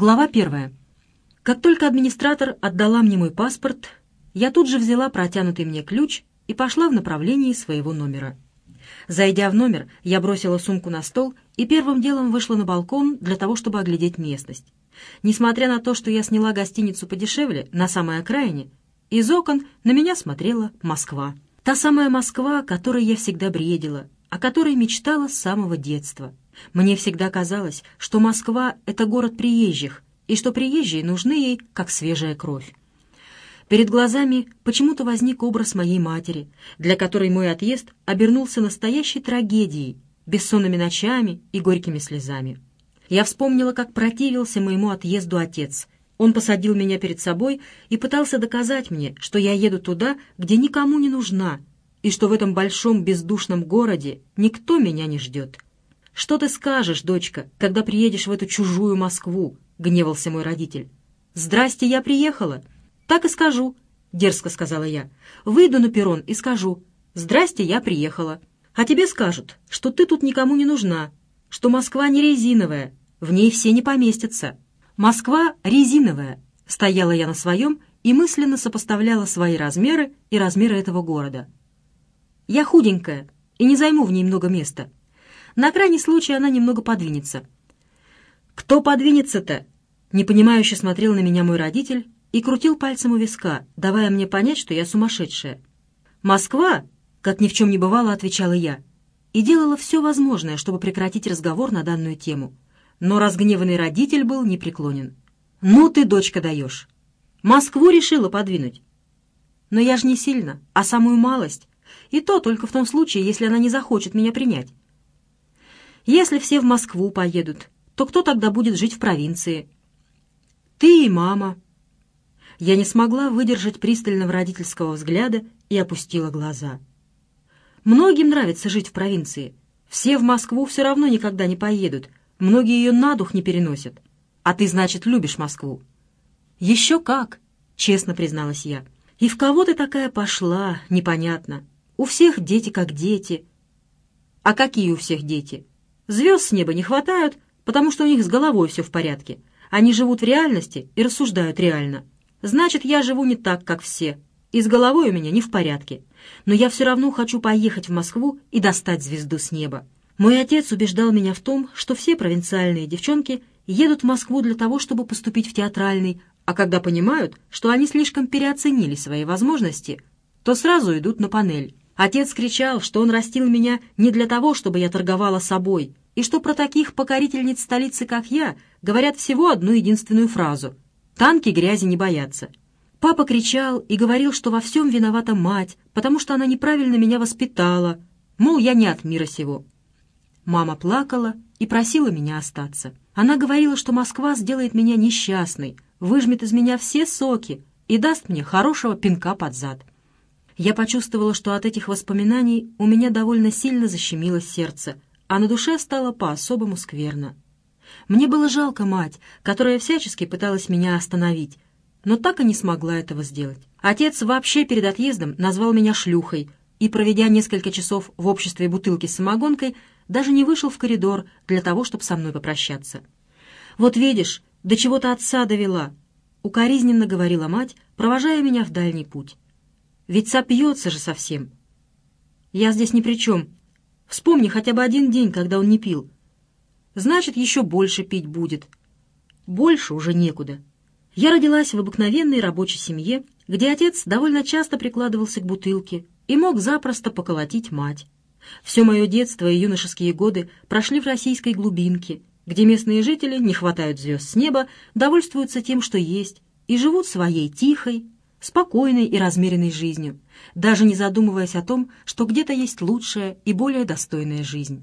Глава первая. Как только администратор отдала мне мой паспорт, я тут же взяла протянутый мне ключ и пошла в направлении своего номера. Зайдя в номер, я бросила сумку на стол и первым делом вышла на балкон для того, чтобы оглядеть местность. Несмотря на то, что я сняла гостиницу подешевле, на самой окраине, из окон на меня смотрела Москва. Та самая Москва, которой я всегда бредила, о которой мечтала с самого детства — мне всегда казалось, что Москва — это город приезжих, и что приезжие нужны ей, как свежая кровь. Перед глазами почему-то возник образ моей матери, для которой мой отъезд обернулся настоящей трагедией, бессонными ночами и горькими слезами. Я вспомнила, как противился моему отъезду отец. Он посадил меня перед собой и пытался доказать мне, что я еду туда, где никому не нужна, и что в этом большом бездушном городе никто меня не ждет. «Что ты скажешь, дочка, когда приедешь в эту чужую Москву?» — гневался мой родитель. «Здрасте, я приехала». «Так и скажу», — дерзко сказала я. «Выйду на перрон и скажу. Здрасте, я приехала». А тебе скажут, что ты тут никому не нужна, что Москва не резиновая, в ней все не поместятся. Москва резиновая. Стояла я на своем и мысленно сопоставляла свои размеры и размеры этого города. Я худенькая и не займу в ней много места. На крайний случай она немного подвинется. «Кто подвинется-то?» Непонимающе смотрел на меня мой родитель и крутил пальцем у виска, давая мне понять, что я сумасшедшая. «Москва?» — как ни в чем не бывало, отвечала я. И делала все возможное, чтобы прекратить разговор на данную тему. Но разгневанный родитель был непреклонен. «Ну ты, дочка, даешь! Москву решила подвинуть!» «Но я же не сильно, а самую малость. И то только в том случае, если она не захочет меня принять. Если все в Москву поедут, то кто тогда будет жить в провинции? Ты и мама. Я не смогла выдержать пристального родительского взгляда и опустила глаза. Многим нравится жить в провинции. Все в Москву все равно никогда не поедут. Многие ее на дух не переносят. А ты, значит, любишь Москву? Еще как, честно призналась я. И в кого ты такая пошла, непонятно. У всех дети как дети. А какие у всех дети? Звезд с неба не хватают, потому что у них с головой все в порядке. Они живут в реальности и рассуждают реально. Значит, я живу не так, как все, и с головой у меня не в порядке. Но я все равно хочу поехать в Москву и достать звезду с неба. Мой отец убеждал меня в том, что все провинциальные девчонки едут в Москву для того, чтобы поступить в театральный, а когда понимают, что они слишком переоценили свои возможности, то сразу идут на панель. Отец кричал, что он растил меня не для того, чтобы я торговала собой, и что про таких покорительниц столицы, как я, говорят всего одну единственную фразу «танки грязи не боятся». Папа кричал и говорил, что во всем виновата мать, потому что она неправильно меня воспитала, мол, я не от мира сего. Мама плакала и просила меня остаться. Она говорила, что Москва сделает меня несчастной, выжмет из меня все соки и даст мне хорошего пинка под зад. Я почувствовала, что от этих воспоминаний у меня довольно сильно защемило сердце, а на душе стало по-особому скверно. Мне было жалко мать, которая всячески пыталась меня остановить, но так и не смогла этого сделать. Отец вообще перед отъездом назвал меня шлюхой и, проведя несколько часов в обществе бутылки с самогонкой, даже не вышел в коридор для того, чтобы со мной попрощаться. «Вот видишь, до чего-то отца довела», — укоризненно говорила мать, провожая меня в дальний путь. Ведь сопьется же совсем. Я здесь ни при чем. Вспомни хотя бы один день, когда он не пил. Значит, еще больше пить будет. Больше уже некуда. Я родилась в обыкновенной рабочей семье, где отец довольно часто прикладывался к бутылке и мог запросто поколотить мать. Все мое детство и юношеские годы прошли в российской глубинке, где местные жители не хватают звезд с неба, довольствуются тем, что есть, и живут своей тихой, спокойной и размеренной жизнью, даже не задумываясь о том, что где-то есть лучшая и более достойная жизнь.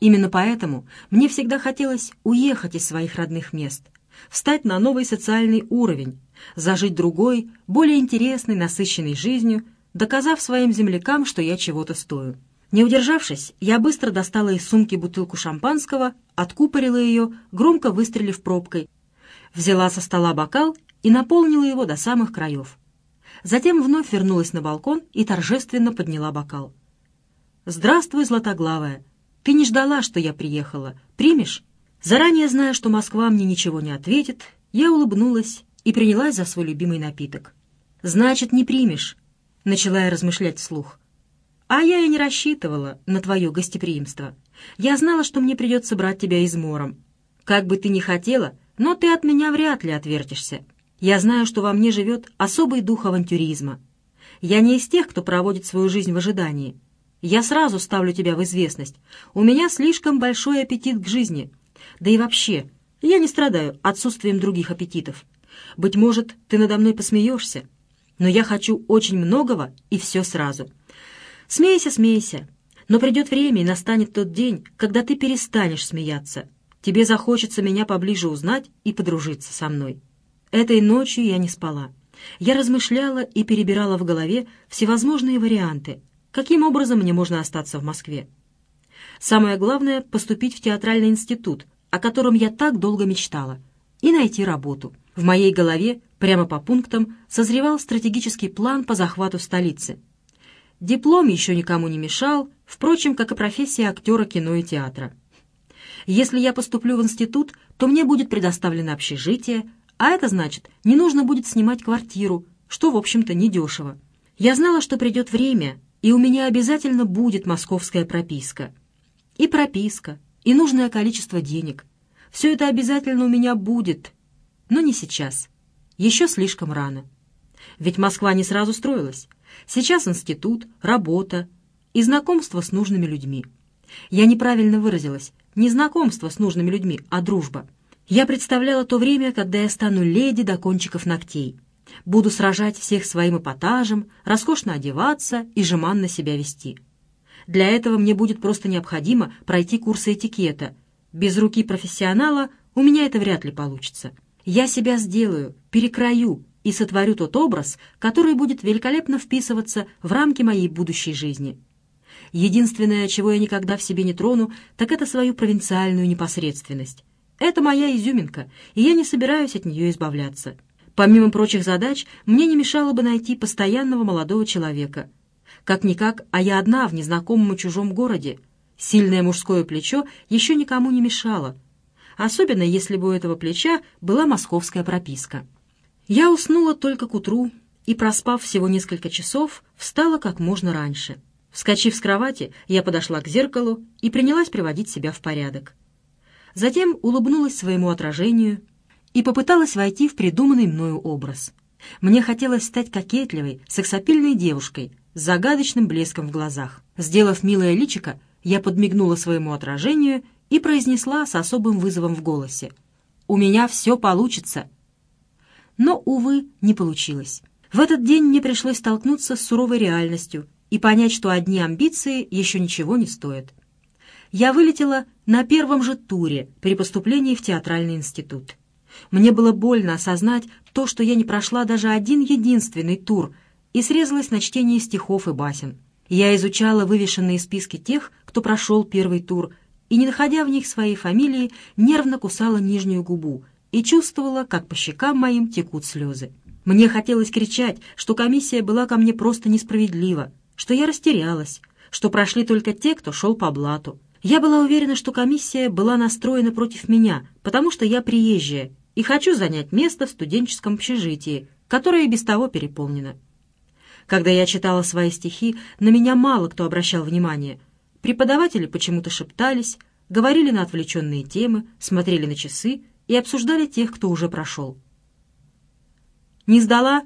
Именно поэтому мне всегда хотелось уехать из своих родных мест, встать на новый социальный уровень, зажить другой, более интересной, насыщенной жизнью, доказав своим землякам, что я чего-то стою. Не удержавшись, я быстро достала из сумки бутылку шампанского, откупорила ее, громко выстрелив пробкой, взяла со стола бокал и наполнила его до самых краев. Затем вновь вернулась на балкон и торжественно подняла бокал. «Здравствуй, Златоглавая! Ты не ждала, что я приехала. Примешь?» Заранее зная, что Москва мне ничего не ответит, я улыбнулась и принялась за свой любимый напиток. «Значит, не примешь», — начала я размышлять вслух. «А я и не рассчитывала на твое гостеприимство. Я знала, что мне придется брать тебя измором. Как бы ты ни хотела, но ты от меня вряд ли отвертишься. Я знаю, что во мне живет особый дух авантюризма. Я не из тех, кто проводит свою жизнь в ожидании. Я сразу ставлю тебя в известность. У меня слишком большой аппетит к жизни. Да и вообще, я не страдаю отсутствием других аппетитов. Быть может, ты надо мной посмеешься, но я хочу очень многого и все сразу. Смейся, смейся, но придет время и настанет тот день, когда ты перестанешь смеяться. Тебе захочется меня поближе узнать и подружиться со мной. Этой ночью я не спала. Я размышляла и перебирала в голове всевозможные варианты, каким образом мне можно остаться в Москве. Самое главное — поступить в театральный институт, о котором я так долго мечтала, и найти работу. В моей голове, прямо по пунктам, созревал стратегический план по захвату столицы. Диплом еще никому не мешал, впрочем, как и профессия актера кино и театра. Если я поступлю в институт, то мне будет предоставлено общежитие, а это значит, не нужно будет снимать квартиру, что, в общем-то, недешево. Я знала, что придет время, и у меня обязательно будет московская прописка. И прописка, и нужное количество денег. Все это обязательно у меня будет, но не сейчас. Еще слишком рано. Ведь Москва не сразу строилась. Сейчас институт, работа и знакомство с нужными людьми. Я неправильно выразилась. Не знакомство с нужными людьми, а дружба. Я представляла то время, когда я стану леди до кончиков ногтей. Буду сражать всех своим эпатажем, роскошно одеваться и жеманно себя вести. Для этого мне будет просто необходимо пройти курсы этикета. Без руки профессионала у меня это вряд ли получится. Я себя сделаю, перекрою и сотворю тот образ, который будет великолепно вписываться в рамки моей будущей жизни. Единственное, чего я никогда в себе не трону, так это свою провинциальную непосредственность. Это моя изюминка, и я не собираюсь от нее избавляться. Помимо прочих задач, мне не мешало бы найти постоянного молодого человека. Как-никак, а я одна в незнакомом и чужом городе. Сильное мужское плечо еще никому не мешало, особенно если бы у этого плеча была московская прописка. Я уснула только к утру и, проспав всего несколько часов, встала как можно раньше. Вскочив с кровати, я подошла к зеркалу и принялась приводить себя в порядок. Затем улыбнулась своему отражению и попыталась войти в придуманный мною образ. Мне хотелось стать кокетливой, сексапильной девушкой с загадочным блеском в глазах. Сделав милое личико, я подмигнула своему отражению и произнесла с особым вызовом в голосе. «У меня все получится!» Но, увы, не получилось. В этот день мне пришлось столкнуться с суровой реальностью и понять, что одни амбиции еще ничего не стоят я вылетела на первом же туре при поступлении в театральный институт. Мне было больно осознать то, что я не прошла даже один единственный тур и срезалась на чтение стихов и басен. Я изучала вывешенные списки тех, кто прошел первый тур, и, не находя в них своей фамилии, нервно кусала нижнюю губу и чувствовала, как по щекам моим текут слезы. Мне хотелось кричать, что комиссия была ко мне просто несправедлива, что я растерялась, что прошли только те, кто шел по блату. Я была уверена, что комиссия была настроена против меня, потому что я приезжая и хочу занять место в студенческом общежитии, которое и без того переполнено. Когда я читала свои стихи, на меня мало кто обращал внимание. Преподаватели почему-то шептались, говорили на отвлеченные темы, смотрели на часы и обсуждали тех, кто уже прошел. «Не сдала?»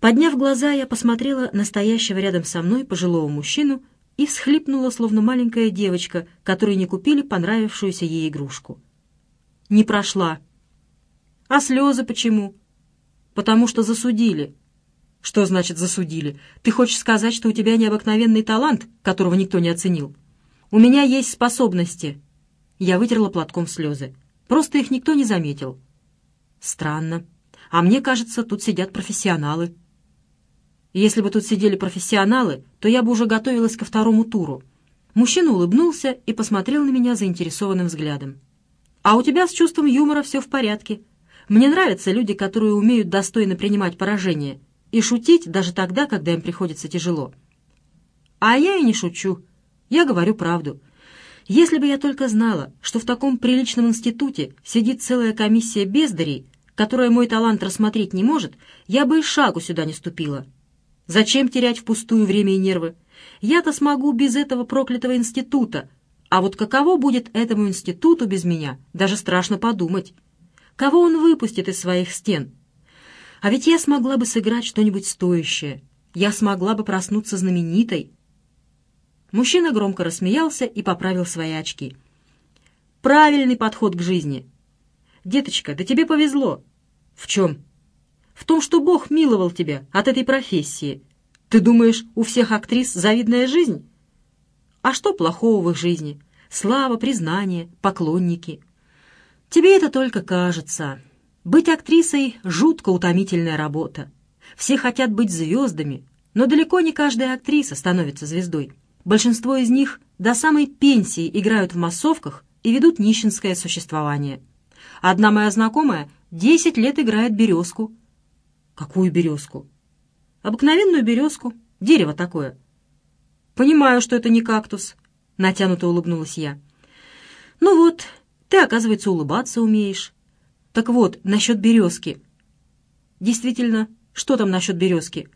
Подняв глаза, я посмотрела на стоящего рядом со мной пожилого мужчину и всхлипнула, словно маленькая девочка, которой не купили понравившуюся ей игрушку. Не прошла. А слезы почему? Потому что засудили. Что значит засудили? Ты хочешь сказать, что у тебя необыкновенный талант, которого никто не оценил? У меня есть способности. Я вытерла платком слезы. Просто их никто не заметил. Странно. А мне кажется, тут сидят профессионалы. Если бы тут сидели профессионалы, то я бы уже готовилась ко второму туру. Мужчина улыбнулся и посмотрел на меня заинтересованным взглядом. «А у тебя с чувством юмора все в порядке. Мне нравятся люди, которые умеют достойно принимать поражение и шутить даже тогда, когда им приходится тяжело». «А я и не шучу. Я говорю правду. Если бы я только знала, что в таком приличном институте сидит целая комиссия бездарей, которая мой талант рассмотреть не может, я бы и шагу сюда не ступила. Зачем терять впустую время и нервы? Я-то смогу без этого проклятого института, а вот каково будет этому институту без меня, даже страшно подумать. Кого он выпустит из своих стен? А ведь я смогла бы сыграть что-нибудь стоящее. Я смогла бы проснуться знаменитой. Мужчина громко рассмеялся и поправил свои очки. «Правильный подход к жизни. Деточка, да тебе повезло». «В чем?» «В том, что Бог миловал тебя от этой профессии. Ты думаешь, у всех актрис завидная жизнь?» А что плохого в их жизни? Слава, признание, поклонники. Тебе это только кажется. Быть актрисой — жутко утомительная работа. Все хотят быть звездами, но далеко не каждая актриса становится звездой. Большинство из них до самой пенсии играют в массовках и ведут нищенское существование. Одна моя знакомая десять лет играет березку. Какую березку? Обыкновенную березку. Дерево такое. «Понимаю, что это не кактус», — натянуто улыбнулась я. «Ну вот, ты, оказывается, улыбаться умеешь. Так вот, насчет березки». «Действительно, что там насчет березки?»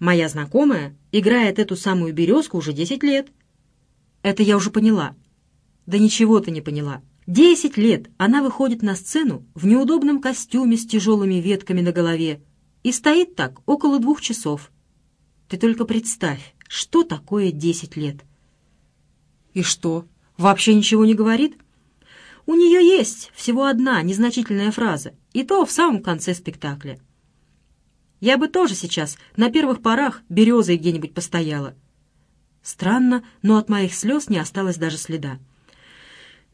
«Моя знакомая играет эту самую березку уже десять лет». «Это я уже поняла». «Да ничего ты не поняла. Десять лет она выходит на сцену в неудобном костюме с тяжелыми ветками на голове и стоит так около двух часов. Ты только представь, что такое десять лет? И что, вообще ничего не говорит? У нее есть всего одна незначительная фраза, и то в самом конце спектакля. Я бы тоже сейчас на первых порах березой где-нибудь постояла. Странно, но от моих слез не осталось даже следа.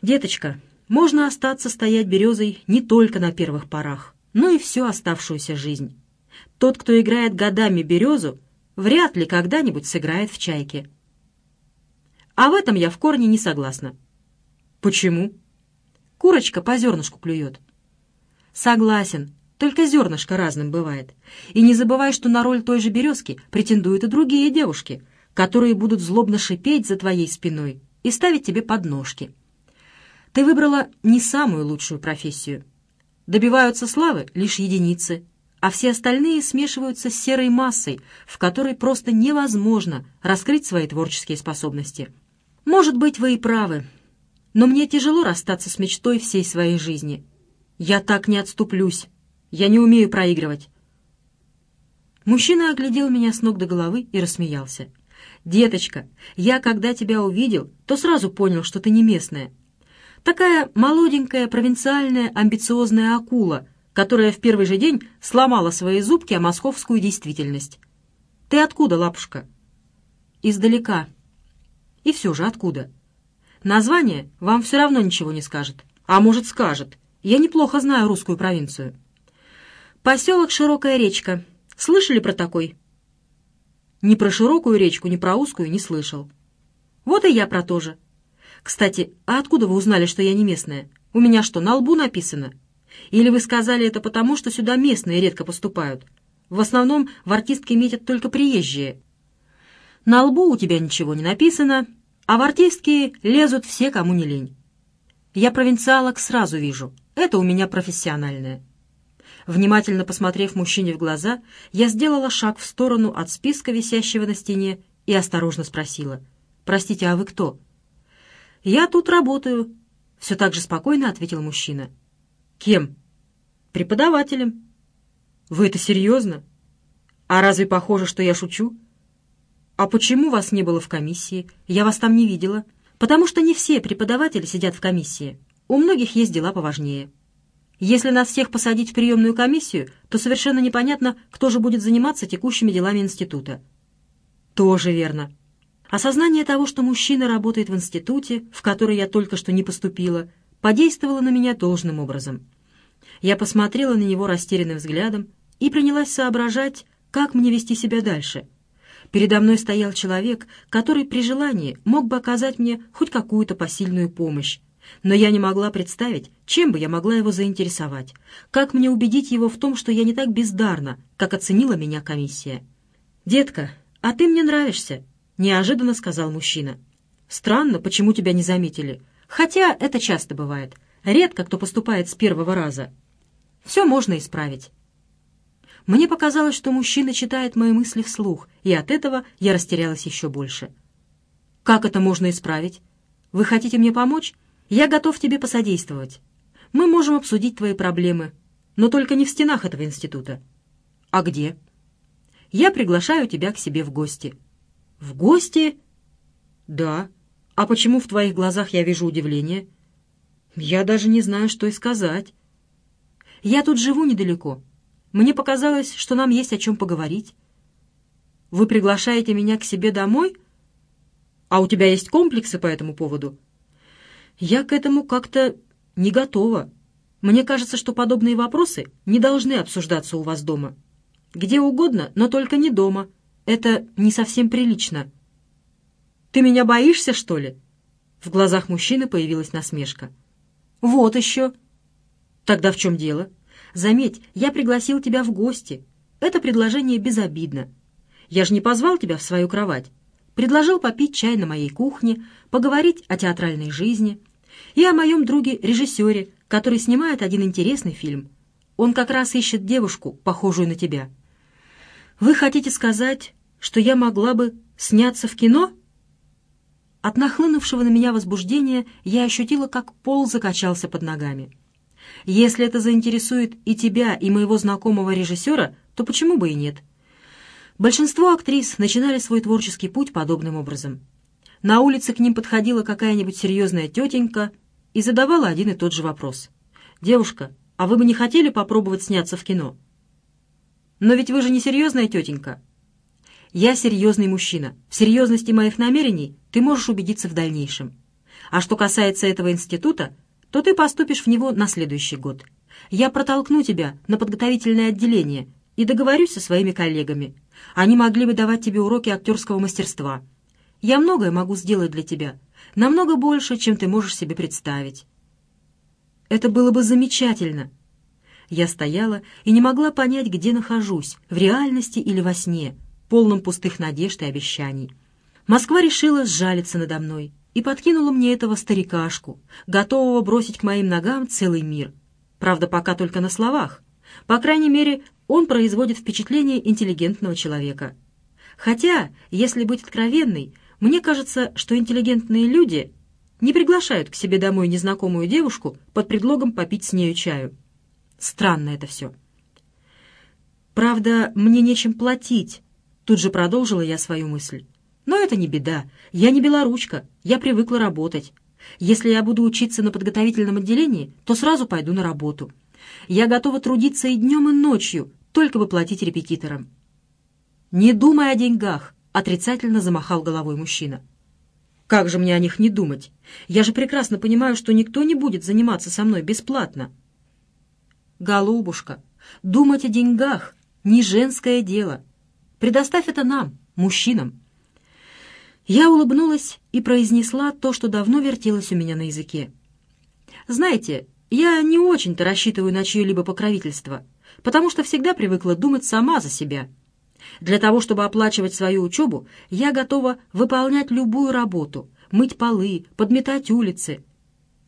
«Деточка, можно остаться стоять березой не только на первых порах, но и всю оставшуюся жизнь. Тот, кто играет годами березу, вряд ли когда-нибудь сыграет в «Чайке». А в этом я в корне не согласна. Почему? Курочка по зернышку клюет. Согласен, только зернышко разным бывает. И не забывай, что на роль той же березки претендуют и другие девушки, которые будут злобно шипеть за твоей спиной и ставить тебе подножки. Ты выбрала не самую лучшую профессию. Добиваются славы лишь единицы — а все остальные смешиваются с серой массой, в которой просто невозможно раскрыть свои творческие способности. Может быть, вы и правы, но мне тяжело расстаться с мечтой всей своей жизни. Я так не отступлюсь, я не умею проигрывать. Мужчина оглядел меня с ног до головы и рассмеялся. «Деточка, я, когда тебя увидел, то сразу понял, что ты не местная. Такая молоденькая, провинциальная, амбициозная акула — которая в первый же день сломала свои зубки о московскую действительность. «Ты откуда, лапушка?» «Издалека». «И все же откуда?» «Название вам все равно ничего не скажет. А может, скажет. Я неплохо знаю русскую провинцию». «Поселок Широкая речка. Слышали про такой?» «Ни про широкую речку, ни про узкую не слышал». «Вот и я про то же. Кстати, а откуда вы узнали, что я не местная? У меня что, на лбу написано?» Или вы сказали это потому, что сюда местные редко поступают? В основном в артистки метят только приезжие. На лбу у тебя ничего не написано, а в артистки лезут все, кому не лень. Я провинциалок сразу вижу. Это у меня профессиональное. Внимательно посмотрев мужчине в глаза, я сделала шаг в сторону от списка, висящего на стене, и осторожно спросила. «Простите, а вы кто?» «Я тут работаю», — все так же спокойно ответил мужчина. Кем? Преподавателем. Вы это серьезно? А разве похоже, что я шучу? А почему вас не было в комиссии? Я вас там не видела. Потому что не все преподаватели сидят в комиссии. У многих есть дела поважнее. Если нас всех посадить в приемную комиссию, то совершенно непонятно, кто же будет заниматься текущими делами института. Тоже верно. Осознание того, что мужчина работает в институте, в который я только что не поступила, подействовало на меня должным образом. Я посмотрела на него растерянным взглядом и принялась соображать, как мне вести себя дальше. Передо мной стоял человек, который при желании мог бы оказать мне хоть какую-то посильную помощь, но я не могла представить, чем бы я могла его заинтересовать, как мне убедить его в том, что я не так бездарна, как оценила меня комиссия. «Детка, а ты мне нравишься», — неожиданно сказал мужчина. Странно, почему тебя не заметили. Хотя это часто бывает. Редко кто поступает с первого раза. Все можно исправить. Мне показалось, что мужчина читает мои мысли вслух, и от этого я растерялась еще больше. «Как это можно исправить? Вы хотите мне помочь? Я готов тебе посодействовать. Мы можем обсудить твои проблемы, но только не в стенах этого института». «А где?» «Я приглашаю тебя к себе в гости». «В гости?» «Да. А почему в твоих глазах я вижу удивление?» «Я даже не знаю, что и сказать». «Я тут живу недалеко. Мне показалось, что нам есть о чем поговорить. Вы приглашаете меня к себе домой? А у тебя есть комплексы по этому поводу? Я к этому как-то не готова. Мне кажется, что подобные вопросы не должны обсуждаться у вас дома. Где угодно, но только не дома. Это не совсем прилично. Ты меня боишься, что ли? В глазах мужчины появилась насмешка. Вот еще. Тогда в чем дело? Заметь, я пригласил тебя в гости. Это предложение безобидно. Я же не позвал тебя в свою кровать. Предложил попить чай на моей кухне, поговорить о театральной жизни и о моем друге-режиссере, который снимает один интересный фильм. Он как раз ищет девушку, похожую на тебя. Вы хотите сказать, что я могла бы сняться в кино?» От нахлынувшего на меня возбуждения я ощутила, как пол закачался под ногами. Если это заинтересует и тебя, и моего знакомого режиссера, то почему бы и нет? Большинство актрис начинали свой творческий путь подобным образом. На улице к ним подходила какая-нибудь серьезная тетенька и задавала один и тот же вопрос. «Девушка, а вы бы не хотели попробовать сняться в кино?» «Но ведь вы же не серьезная тетенька». «Я серьезный мужчина. В серьезности моих намерений ты можешь убедиться в дальнейшем. А что касается этого института, то ты поступишь в него на следующий год. Я протолкну тебя на подготовительное отделение и договорюсь со своими коллегами. Они могли бы давать тебе уроки актерского мастерства. Я многое могу сделать для тебя, намного больше, чем ты можешь себе представить. Это было бы замечательно. Я стояла и не могла понять, где нахожусь, в реальности или во сне, полном пустых надежд и обещаний. Москва решила сжалиться надо мной и подкинула мне этого старикашку, готового бросить к моим ногам целый мир. Правда, пока только на словах. По крайней мере, он производит впечатление интеллигентного человека. Хотя, если быть откровенной, мне кажется, что интеллигентные люди не приглашают к себе домой незнакомую девушку под предлогом попить с нею чаю. Странно это все. Правда, мне нечем платить, тут же продолжила я свою мысль. Но это не беда. Я не белоручка, я привыкла работать. Если я буду учиться на подготовительном отделении, то сразу пойду на работу. Я готова трудиться и днем, и ночью, только бы платить репетиторам. «Не думай о деньгах», — отрицательно замахал головой мужчина. «Как же мне о них не думать? Я же прекрасно понимаю, что никто не будет заниматься со мной бесплатно». «Голубушка, думать о деньгах — не женское дело. Предоставь это нам, мужчинам». Я улыбнулась и произнесла то, что давно вертелось у меня на языке. «Знаете, я не очень-то рассчитываю на чье-либо покровительство, потому что всегда привыкла думать сама за себя. Для того, чтобы оплачивать свою учебу, я готова выполнять любую работу, мыть полы, подметать улицы.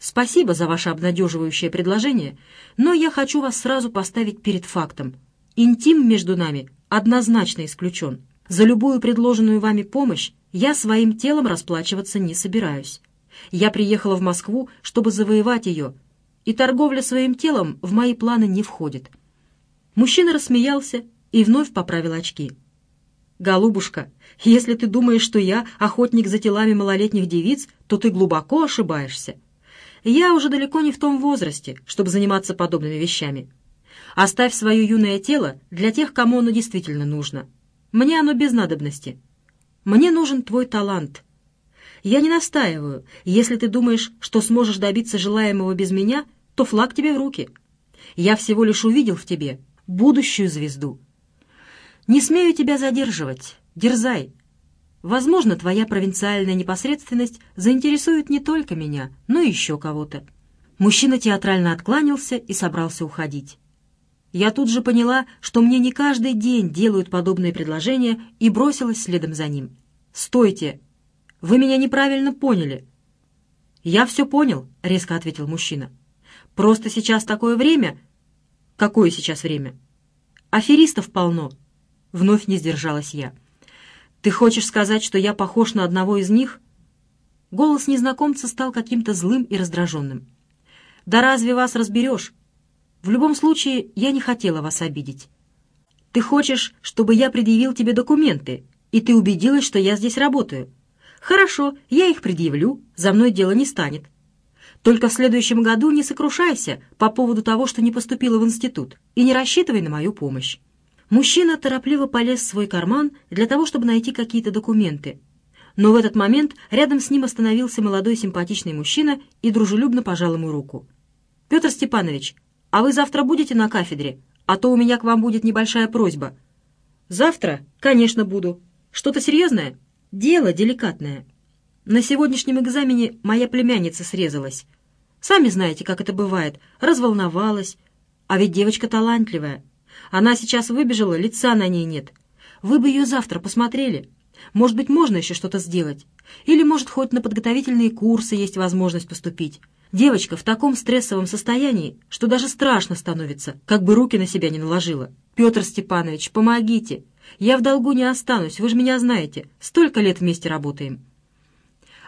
Спасибо за ваше обнадеживающее предложение, но я хочу вас сразу поставить перед фактом. Интим между нами однозначно исключен. За любую предложенную вами помощь я своим телом расплачиваться не собираюсь. Я приехала в Москву, чтобы завоевать ее, и торговля своим телом в мои планы не входит. Мужчина рассмеялся и вновь поправил очки. «Голубушка, если ты думаешь, что я охотник за телами малолетних девиц, то ты глубоко ошибаешься. Я уже далеко не в том возрасте, чтобы заниматься подобными вещами. Оставь свое юное тело для тех, кому оно действительно нужно. Мне оно без надобности». Мне нужен твой талант. Я не настаиваю. Если ты думаешь, что сможешь добиться желаемого без меня, то флаг тебе в руки. Я всего лишь увидел в тебе будущую звезду. Не смею тебя задерживать. Дерзай. Возможно, твоя провинциальная непосредственность заинтересует не только меня, но и еще кого-то. Мужчина театрально откланялся и собрался уходить. Я тут же поняла, что мне не каждый день делают подобные предложения и бросилась следом за ним. «Стойте! Вы меня неправильно поняли». «Я все понял», — резко ответил мужчина. «Просто сейчас такое время...» «Какое сейчас время?» «Аферистов полно». Вновь не сдержалась я. «Ты хочешь сказать, что я похож на одного из них?» Голос незнакомца стал каким-то злым и раздраженным. «Да разве вас разберешь? В любом случае, я не хотела вас обидеть. Ты хочешь, чтобы я предъявил тебе документы, и ты убедилась, что я здесь работаю. Хорошо, я их предъявлю, за мной дело не станет. Только в следующем году не сокрушайся по поводу того, что не поступила в институт, и не рассчитывай на мою помощь. Мужчина торопливо полез в свой карман для того, чтобы найти какие-то документы. Но в этот момент рядом с ним остановился молодой симпатичный мужчина и дружелюбно пожал ему руку. «Петр Степанович, а вы завтра будете на кафедре? А то у меня к вам будет небольшая просьба». «Завтра? Конечно, буду. Что-то серьезное?» «Дело деликатное. На сегодняшнем экзамене моя племянница срезалась. Сами знаете, как это бывает. Разволновалась. А ведь девочка талантливая. Она сейчас выбежала, лица на ней нет. Вы бы ее завтра посмотрели. Может быть, можно еще что-то сделать. Или, может, хоть на подготовительные курсы есть возможность поступить. Девочка в таком стрессовом состоянии, что даже страшно становится, как бы руки на себя не наложила. Петр Степанович, помогите. Я в долгу не останусь, вы же меня знаете. Столько лет вместе работаем.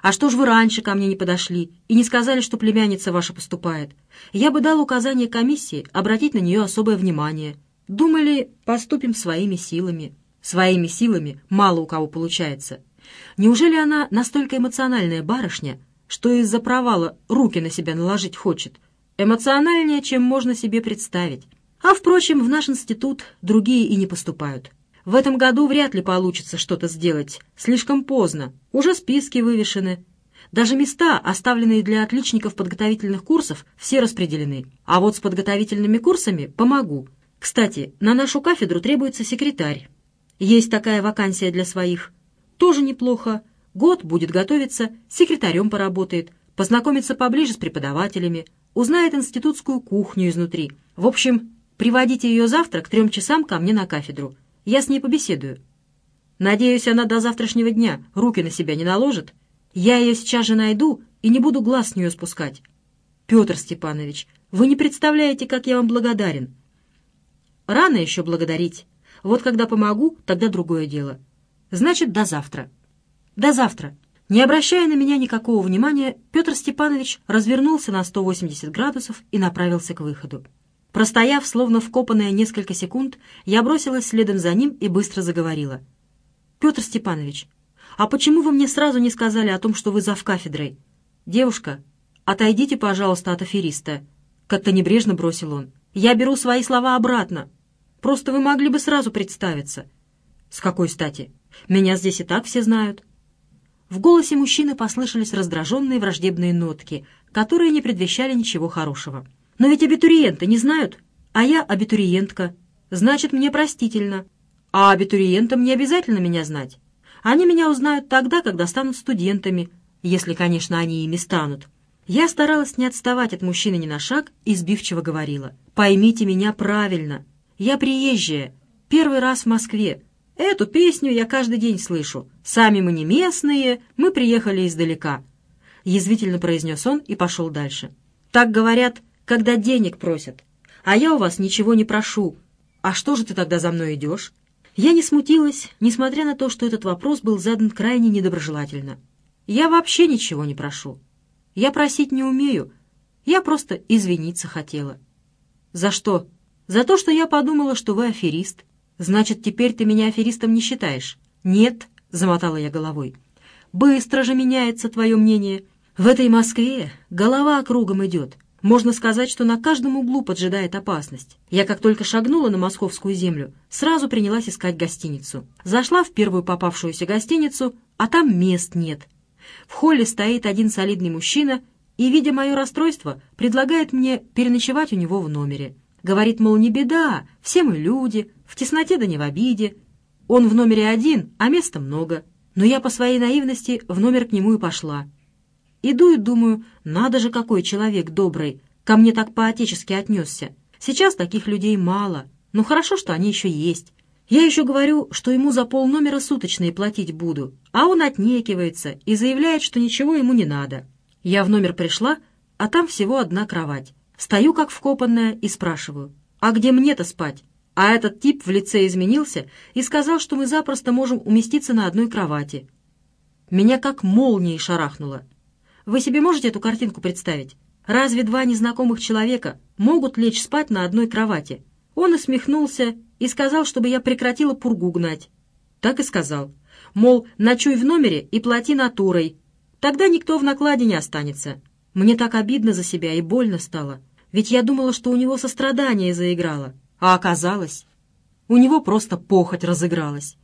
А что ж вы раньше ко мне не подошли и не сказали, что племянница ваша поступает? Я бы дал указание комиссии обратить на нее особое внимание. Думали, поступим своими силами. Своими силами мало у кого получается. Неужели она настолько эмоциональная барышня, что из-за провала руки на себя наложить хочет? Эмоциональнее, чем можно себе представить. А, впрочем, в наш институт другие и не поступают. В этом году вряд ли получится что-то сделать. Слишком поздно. Уже списки вывешены. Даже места, оставленные для отличников подготовительных курсов, все распределены. А вот с подготовительными курсами помогу. Кстати, на нашу кафедру требуется секретарь. Есть такая вакансия для своих. Тоже неплохо. Год будет готовиться, секретарем поработает, познакомится поближе с преподавателями, узнает институтскую кухню изнутри. В общем, приводите ее завтра к трем часам ко мне на кафедру. Я с ней побеседую. Надеюсь, она до завтрашнего дня руки на себя не наложит. Я ее сейчас же найду и не буду глаз с нее спускать. Петр Степанович, вы не представляете, как я вам благодарен. Рано еще благодарить. Вот когда помогу, тогда другое дело. Значит, до завтра. До завтра. Не обращая на меня никакого внимания, Петр Степанович развернулся на 180 градусов и направился к выходу. Простояв, словно вкопанная несколько секунд, я бросилась следом за ним и быстро заговорила. «Петр Степанович, а почему вы мне сразу не сказали о том, что вы зав кафедрой? Девушка, отойдите, пожалуйста, от афериста». Как-то небрежно бросил он. «Я беру свои слова обратно. Просто вы могли бы сразу представиться». «С какой стати? Меня здесь и так все знают». В голосе мужчины послышались раздраженные враждебные нотки, которые не предвещали ничего хорошего. «Но ведь абитуриенты не знают, а я абитуриентка. Значит, мне простительно. А абитуриентам не обязательно меня знать. Они меня узнают тогда, когда станут студентами, если, конечно, они ими станут». Я старалась не отставать от мужчины ни на шаг и сбивчиво говорила. «Поймите меня правильно. Я приезжая, первый раз в Москве. Эту песню я каждый день слышу. Сами мы не местные, мы приехали издалека». Язвительно произнес он и пошел дальше. «Так говорят, когда денег просят. А я у вас ничего не прошу. А что же ты тогда за мной идешь?» Я не смутилась, несмотря на то, что этот вопрос был задан крайне недоброжелательно. «Я вообще ничего не прошу. Я просить не умею. Я просто извиниться хотела». «За что?» За то, что я подумала, что вы аферист. Значит, теперь ты меня аферистом не считаешь? Нет, замотала я головой. Быстро же меняется твое мнение. В этой Москве голова кругом идет. Можно сказать, что на каждом углу поджидает опасность. Я как только шагнула на московскую землю, сразу принялась искать гостиницу. Зашла в первую попавшуюся гостиницу, а там мест нет. В холле стоит один солидный мужчина и, видя мое расстройство, предлагает мне переночевать у него в номере. Говорит, мол, не беда, все мы люди, в тесноте да не в обиде. Он в номере один, а места много. Но я по своей наивности в номер к нему и пошла. Иду и думаю, надо же, какой человек добрый, ко мне так по-отечески отнесся. Сейчас таких людей мало, но хорошо, что они еще есть. Я еще говорю, что ему за полномера суточные платить буду, а он отнекивается и заявляет, что ничего ему не надо. Я в номер пришла, а там всего одна кровать. Стою как вкопанная и спрашиваю, а где мне-то спать? А этот тип в лице изменился и сказал, что мы запросто можем уместиться на одной кровати. Меня как молнией шарахнуло. Вы себе можете эту картинку представить? Разве два незнакомых человека могут лечь спать на одной кровати? Он усмехнулся и сказал, чтобы я прекратила пургу гнать. Так и сказал. Мол, ночуй в номере и плати натурой. Тогда никто в накладе не останется. Мне так обидно за себя и больно стало. Ведь я думала, что у него сострадание заиграло. А оказалось, у него просто похоть разыгралась.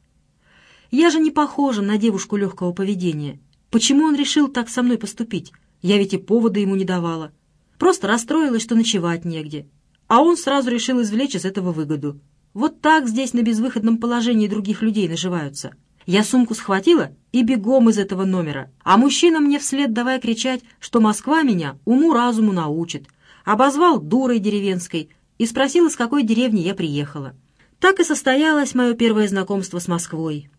Я же не похожа на девушку легкого поведения. Почему он решил так со мной поступить? Я ведь и повода ему не давала. Просто расстроилась, что ночевать негде. А он сразу решил извлечь из этого выгоду. Вот так здесь на безвыходном положении других людей наживаются. Я сумку схватила и бегом из этого номера. А мужчина мне вслед давай кричать, что Москва меня уму-разуму научит. Обозвал дурой деревенской и спросил, из какой деревни я приехала. Так и состоялось мое первое знакомство с Москвой.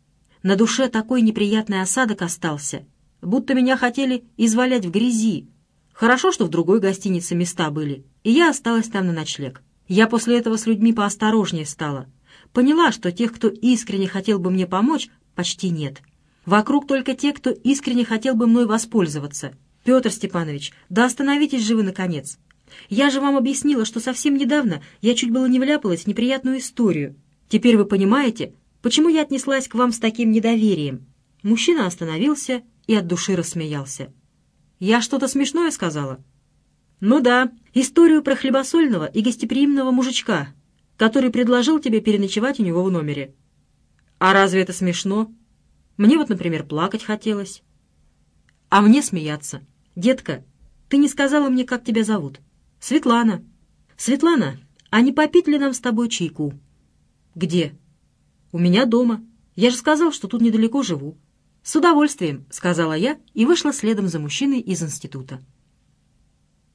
На душе такой неприятный осадок остался, будто меня хотели извалять в грязи. Хорошо, что в другой гостинице места были, и я осталась там на ночлег. Я после этого с людьми поосторожнее стала. Поняла, что тех, кто искренне хотел бы мне помочь, почти нет. Вокруг только те, кто искренне хотел бы мной воспользоваться. Петр Степанович, да остановитесь же вы, наконец. Я же вам объяснила, что совсем недавно я чуть было не вляпалась в неприятную историю. Теперь вы понимаете, почему я отнеслась к вам с таким недоверием?» Мужчина остановился и от души рассмеялся. «Я что-то смешное сказала?» «Ну да, историю про хлебосольного и гостеприимного мужичка, который предложил тебе переночевать у него в номере». «А разве это смешно? Мне вот, например, плакать хотелось». «А мне смеяться. Детка, ты не сказала мне, как тебя зовут?» «Светлана». «Светлана, а не попить ли нам с тобой чайку?» «Где?» «У меня дома. Я же сказал, что тут недалеко живу». «С удовольствием», — сказала я и вышла следом за мужчиной из института.